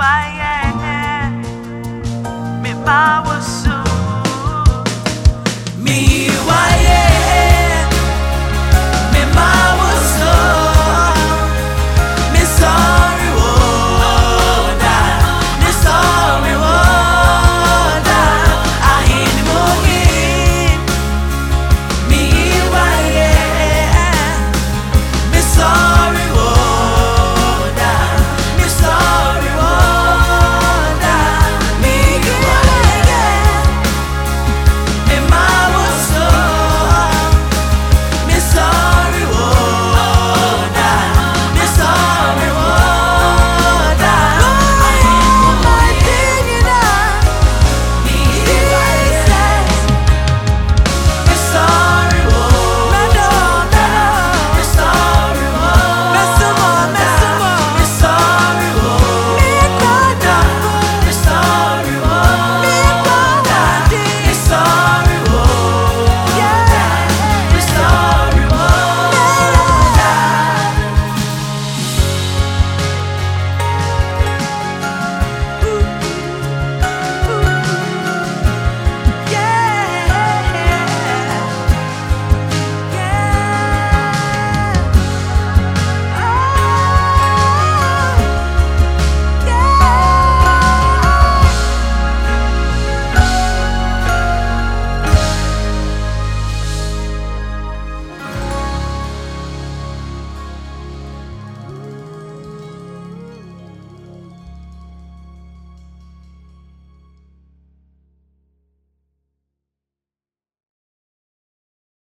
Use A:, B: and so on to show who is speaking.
A: I am. Me, I was so. Me, I